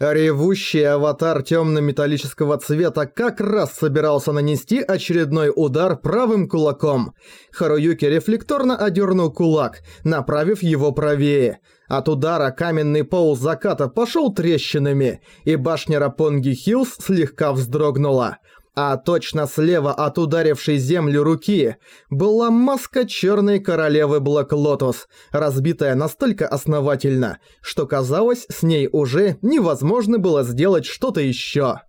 Ревущий аватар темно-металлического цвета как раз собирался нанести очередной удар правым кулаком. Харуюки рефлекторно одернул кулак, направив его правее. От удара каменный пол заката пошел трещинами, и башня Рапонги Хиллз слегка вздрогнула а точно слева от ударившей землю руки была маска черной королевы Блэк Лотос, разбитая настолько основательно, что казалось, с ней уже невозможно было сделать что-то еще.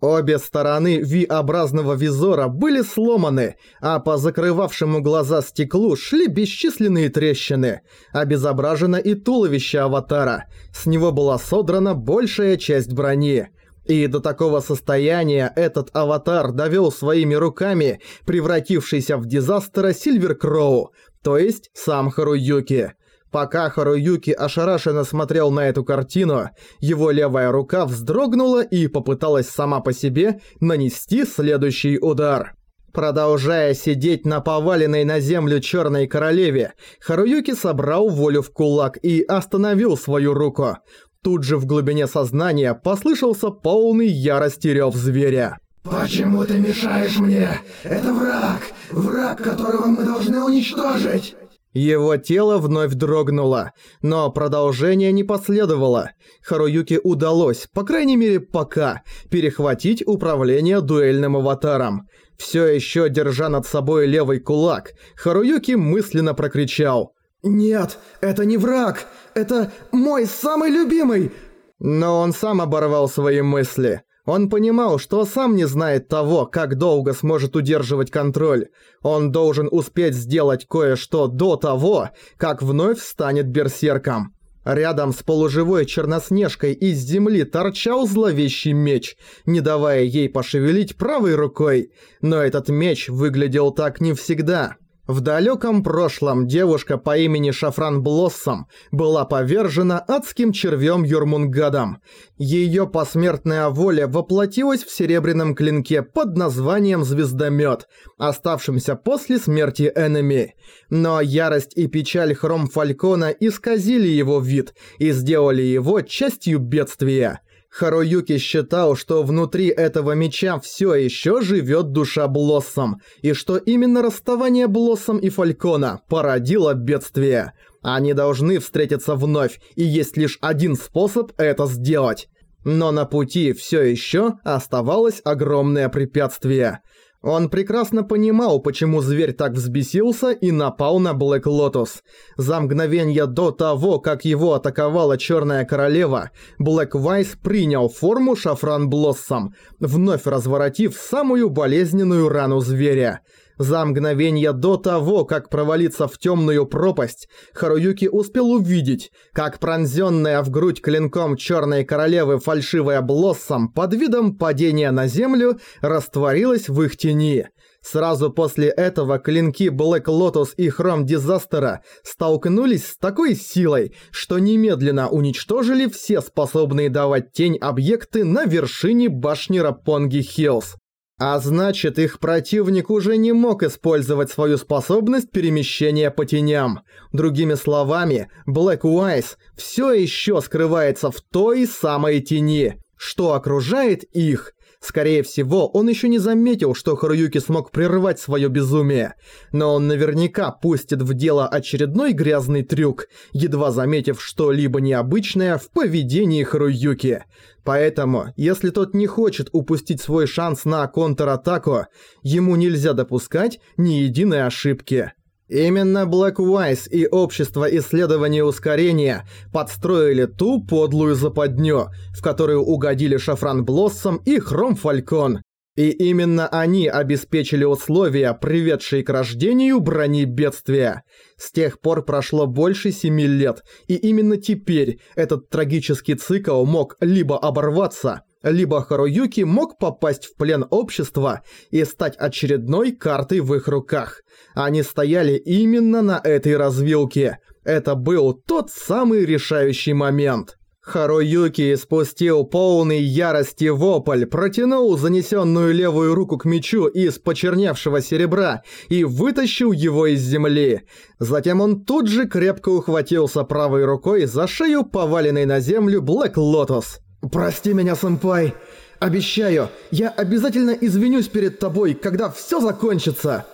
Обе стороны V-образного визора были сломаны, а по закрывавшему глаза стеклу шли бесчисленные трещины. Обезображено и туловище аватара. С него была содрана большая часть брони. И до такого состояния этот аватар довел своими руками превратившийся в дизастера Сильвер Кроу, то есть сам Харуюки. Пока Харуюки ошарашенно смотрел на эту картину, его левая рука вздрогнула и попыталась сама по себе нанести следующий удар. Продолжая сидеть на поваленной на землю черной королеве, Харуюки собрал волю в кулак и остановил свою руку. Тут же в глубине сознания послышался полный ярости рёв зверя. «Почему ты мешаешь мне? Это враг! Враг, которого мы должны уничтожить!» Его тело вновь дрогнуло, но продолжение не последовало. Харуюке удалось, по крайней мере пока, перехватить управление дуэльным аватаром. Всё ещё держа над собой левый кулак, Харуюки мысленно прокричал «Нет, это не враг! Это мой самый любимый!» Но он сам оборвал свои мысли. Он понимал, что сам не знает того, как долго сможет удерживать контроль. Он должен успеть сделать кое-что до того, как вновь станет берсерком. Рядом с полуживой черноснежкой из земли торчал зловещий меч, не давая ей пошевелить правой рукой. Но этот меч выглядел так не всегда. В далеком прошлом девушка по имени Шафран Блоссом была повержена адским червем Юрмунгадом. Ее посмертная воля воплотилась в серебряном клинке под названием «Звездомет», оставшемся после смерти Эннами. Но ярость и печаль Хром Фалькона исказили его вид и сделали его частью бедствия. Харуюки считал, что внутри этого меча все еще живет душа Блоссом, и что именно расставание Блоссом и Фалькона породило бедствие. Они должны встретиться вновь, и есть лишь один способ это сделать. Но на пути все еще оставалось огромное препятствие – он прекрасно понимал, почему зверь так взбесился и напал на Блэк Лотос. За мгновение до того, как его атаковала Черная Королева, Блэк Вайс принял форму Шафран Блоссом, вновь разворотив самую болезненную рану зверя – за мгновение до того, как провалиться в темную пропасть, Харуюки успел увидеть, как пронзенная в грудь клинком черной королевы фальшивая Блоссом под видом падения на землю растворилась в их тени. Сразу после этого клинки Блэк Лотос и Хром Дизастера столкнулись с такой силой, что немедленно уничтожили все способные давать тень объекты на вершине башни Рапонги Хиллз. А значит, их противник уже не мог использовать свою способность перемещения по теням. Другими словами, Блэк Уайс все еще скрывается в той самой тени, что окружает их. Скорее всего, он еще не заметил, что Харуюки смог прервать свое безумие, но он наверняка пустит в дело очередной грязный трюк, едва заметив что-либо необычное в поведении Харуюки. Поэтому, если тот не хочет упустить свой шанс на контратаку, ему нельзя допускать ни единой ошибки. Именно Blackwise и Общество исследования ускорения подстроили ту подлую западню, в которую угодили Шафран Блоссом и Хром Фалькон. И именно они обеспечили условия, приведшие к рождению брони бедствия. С тех пор прошло больше семи лет, и именно теперь этот трагический цикл мог либо оборваться, либо Харуюки мог попасть в плен общества и стать очередной картой в их руках. Они стояли именно на этой развилке. Это был тот самый решающий момент. Харуюки спустил полный ярости вопль, протянул занесенную левую руку к мечу из почерневшего серебра и вытащил его из земли. Затем он тут же крепко ухватился правой рукой за шею поваленной на землю Блэк Лотос. «Прости меня, сэмпай. Обещаю, я обязательно извинюсь перед тобой, когда всё закончится!»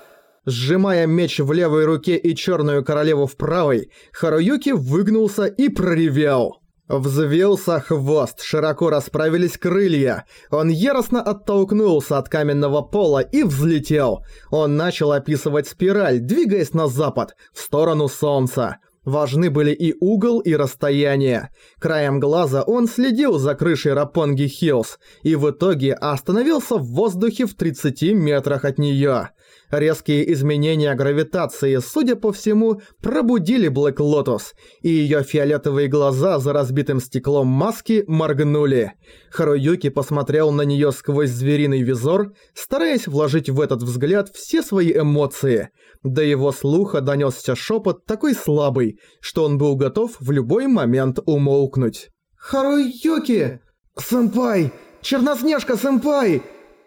Сжимая меч в левой руке и черную королеву в правой, Харуюки выгнулся и проревел. Взвился хвост, широко расправились крылья. Он яростно оттолкнулся от каменного пола и взлетел. Он начал описывать спираль, двигаясь на запад, в сторону солнца. Важны были и угол, и расстояние. Краем глаза он следил за крышей Рапонги Хиллз и в итоге остановился в воздухе в 30 метрах от неё. Резкие изменения гравитации, судя по всему, пробудили Блэк Лотос, и её фиолетовые глаза за разбитым стеклом маски моргнули. Харуюки посмотрел на неё сквозь звериный визор, стараясь вложить в этот взгляд все свои эмоции. До его слуха донёсся шёпот такой слабый, что он был готов в любой момент умолкнуть. «Харуюки! Сэмпай! Черноснежка-сэмпай!»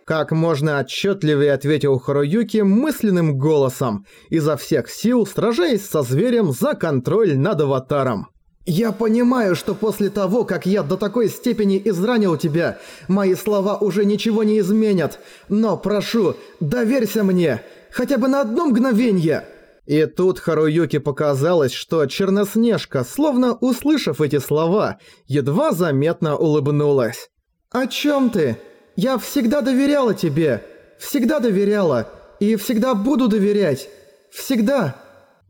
Как можно отчетливее ответил Харуюки мысленным голосом, изо всех сил сражаясь со зверем за контроль над аватаром. «Я понимаю, что после того, как я до такой степени изранил тебя, мои слова уже ничего не изменят, но прошу, доверься мне, хотя бы на одно мгновение!» И тут Харуюки показалось, что Черноснежка, словно услышав эти слова, едва заметно улыбнулась. «О чём ты?» Я всегда доверяла тебе, всегда доверяла и всегда буду доверять. Всегда.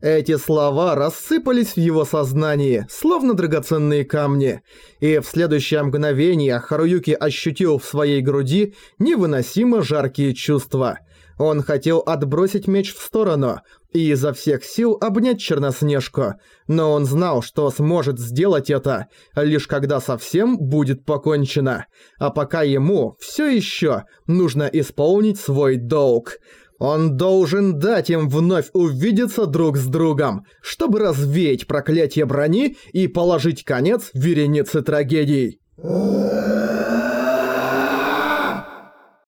Эти слова рассыпались в его сознании, словно драгоценные камни, и в следующее мгновение Харуюки ощутил в своей груди невыносимо жаркие чувства – он хотел отбросить меч в сторону и изо всех сил обнять Черноснежку, но он знал, что сможет сделать это, лишь когда совсем будет покончено. А пока ему все еще нужно исполнить свой долг. Он должен дать им вновь увидеться друг с другом, чтобы развеять проклятие брони и положить конец веренице трагедий.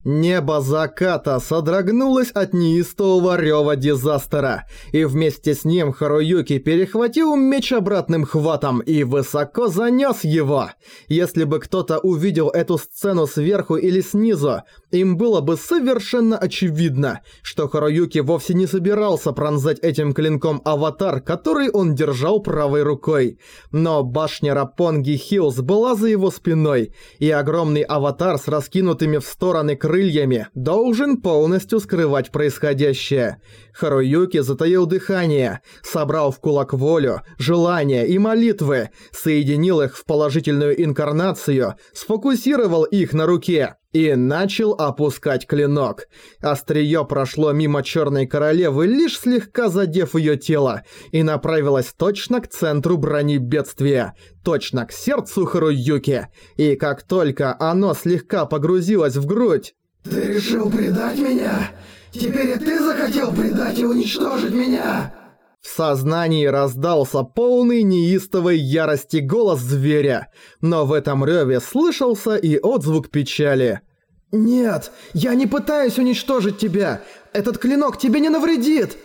Небо заката содрогнулось от неистового рёва дизастера, и вместе с ним Харуюки перехватил меч обратным хватом и высоко занёс его. Если бы кто-то увидел эту сцену сверху или снизу, им было бы совершенно очевидно, что Харуюки вовсе не собирался пронзать этим клинком аватар, который он держал правой рукой. Но башня Рапонги Хиллз была за его спиной, и огромный аватар с раскинутыми в стороны крыльями крыльями должен полностью скрывать происходящее. Харуюки затаил дыхание, собрал в кулак волю, желания и молитвы, соединил их в положительную инкарнацию, сфокусировал их на руке и начал опускать клинок. Остриё прошло мимо Чёрной Королевы, лишь слегка задев её тело, и направилось точно к центру брони бедствия, точно к сердцу Харуюки. И как только оно слегка погрузилось в грудь, «Ты решил предать меня? Теперь и ты захотел предать и уничтожить меня?» В сознании раздался полный неистовой ярости голос зверя, но в этом рёве слышался и отзвук печали. «Нет, я не пытаюсь уничтожить тебя! Этот клинок тебе не навредит!»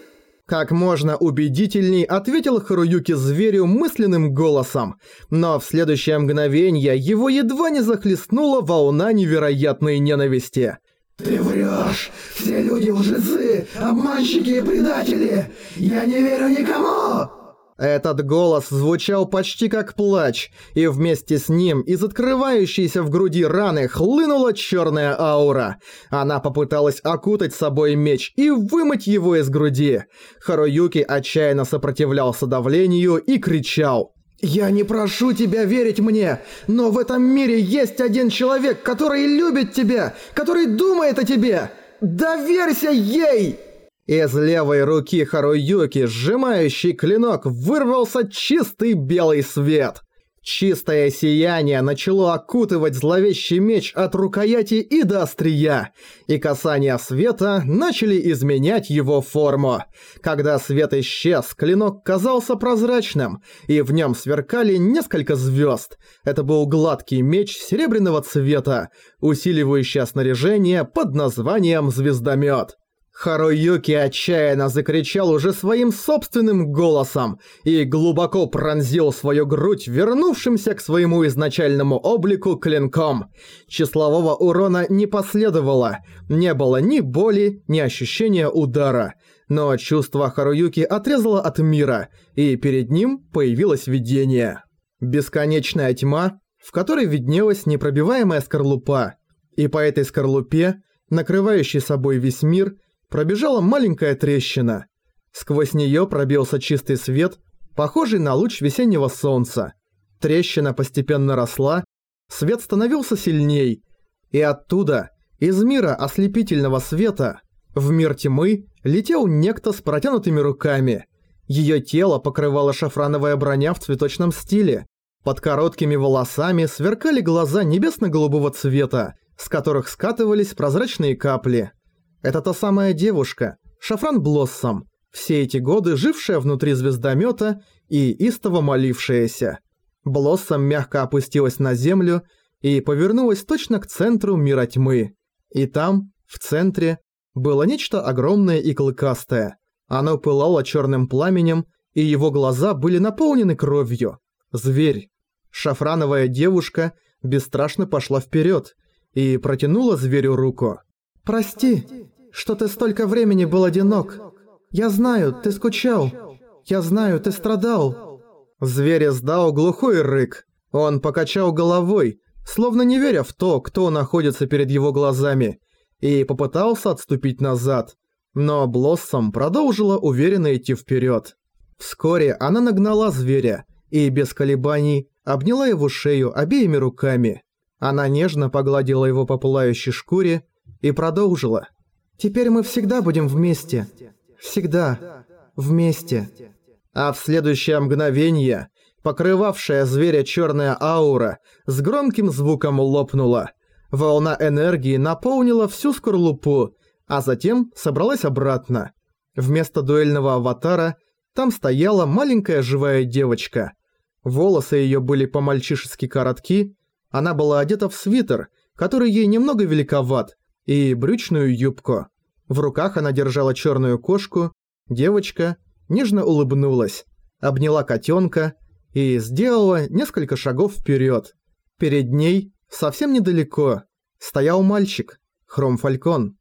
Как можно убедительней ответил Харуюки зверю мысленным голосом, но в следующее мгновение его едва не захлестнула волна невероятной ненависти. «Ты врешь! Все люди лжецы, обманщики и предатели! Я не верю никому!» Этот голос звучал почти как плач, и вместе с ним из открывающейся в груди раны хлынула черная аура. Она попыталась окутать собой меч и вымыть его из груди. Харуюки отчаянно сопротивлялся давлению и кричал. «Я не прошу тебя верить мне, но в этом мире есть один человек, который любит тебя, который думает о тебе! Доверься ей!» Из левой руки Харуюки, сжимающий клинок, вырвался чистый белый свет. Чистое сияние начало окутывать зловещий меч от рукояти и до острия, и касания света начали изменять его форму. Когда свет исчез, клинок казался прозрачным, и в нем сверкали несколько звезд. Это был гладкий меч серебряного цвета, усиливающий снаряжение под названием «Звездомет». Харуюки отчаянно закричал уже своим собственным голосом и глубоко пронзил свою грудь вернувшимся к своему изначальному облику клинком. Числового урона не последовало, не было ни боли, ни ощущения удара. Но чувство Харуюки отрезало от мира, и перед ним появилось видение. Бесконечная тьма, в которой виднелась непробиваемая скорлупа. И по этой скорлупе, накрывающей собой весь мир, пробежала маленькая трещина. Сквозь неё пробился чистый свет, похожий на луч весеннего солнца. Трещина постепенно росла, свет становился сильней, и оттуда, из мира ослепительного света, в мир тьмы летел некто с протянутыми руками. Её тело покрывала шафрановая броня в цветочном стиле. Под короткими волосами сверкали глаза небесно-голубого цвета, с которых скатывались прозрачные капли. Это та самая девушка, Шафран Блоссом, все эти годы жившая внутри звездомета и истово молившаяся. Блоссом мягко опустилась на землю и повернулась точно к центру мира тьмы. И там, в центре, было нечто огромное и клыкастое. Оно пылало черным пламенем, и его глаза были наполнены кровью. Зверь. Шафрановая девушка бесстрашно пошла вперед и протянула зверю руку. «Прости, что ты столько времени был одинок. Я знаю, ты скучал. Я знаю, ты страдал». Зверь издал глухой рык. Он покачал головой, словно не веря в то, кто находится перед его глазами, и попытался отступить назад. Но Блоссом продолжила уверенно идти вперед. Вскоре она нагнала зверя и без колебаний обняла его шею обеими руками. Она нежно погладила его по пылающей шкуре и продолжила. «Теперь мы всегда будем вместе. Всегда. Вместе». А в следующее мгновение, покрывавшая зверя черная аура, с громким звуком лопнула. Волна энергии наполнила всю скорлупу, а затем собралась обратно. Вместо дуэльного аватара там стояла маленькая живая девочка. Волосы ее были по-мальчишески коротки, она была одета в свитер, который ей немного великоват, и брючную юбку. В руках она держала черную кошку, девочка нежно улыбнулась, обняла котенка и сделала несколько шагов вперед. Перед ней, совсем недалеко, стоял мальчик, Хром Фалькон.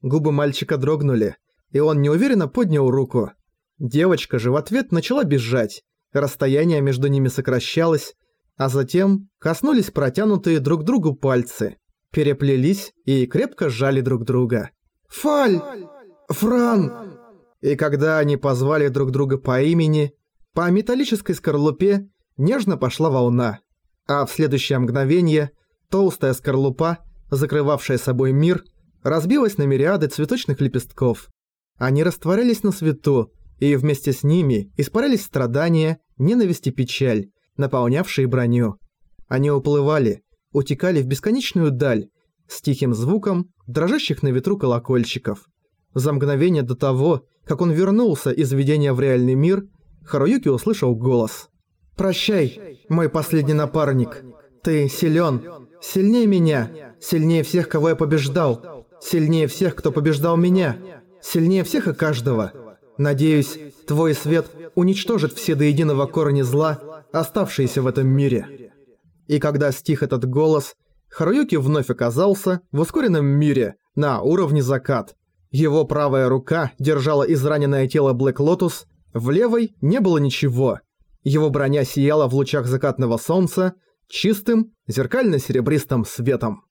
Губы мальчика дрогнули, и он неуверенно поднял руку. Девочка же в ответ начала бежать, расстояние между ними сокращалось, а затем коснулись протянутые друг другу пальцы переплелись и крепко сжали друг друга. «Фаль! Фран!» И когда они позвали друг друга по имени, по металлической скорлупе нежно пошла волна. А в следующее мгновение толстая скорлупа, закрывавшая собой мир, разбилась на мириады цветочных лепестков. Они растворялись на свету, и вместе с ними испарялись страдания, ненависть и печаль, наполнявшие броню. Они уплывали, утекали в бесконечную даль с тихим звуком дрожащих на ветру колокольчиков. За мгновение до того, как он вернулся из видения в реальный мир, Харуюки услышал голос. «Прощай, мой последний напарник. Ты силен, сильнее меня, сильнее всех, кого я побеждал, сильнее всех, кто побеждал меня, сильнее всех и каждого. Надеюсь, твой свет уничтожит все до единого корни зла, оставшиеся в этом мире». И когда стих этот голос, Харуюки вновь оказался в ускоренном мире, на уровне закат. Его правая рука держала израненное тело Black Lotus, в левой не было ничего. Его броня сияла в лучах закатного солнца чистым, зеркально-серебристым светом.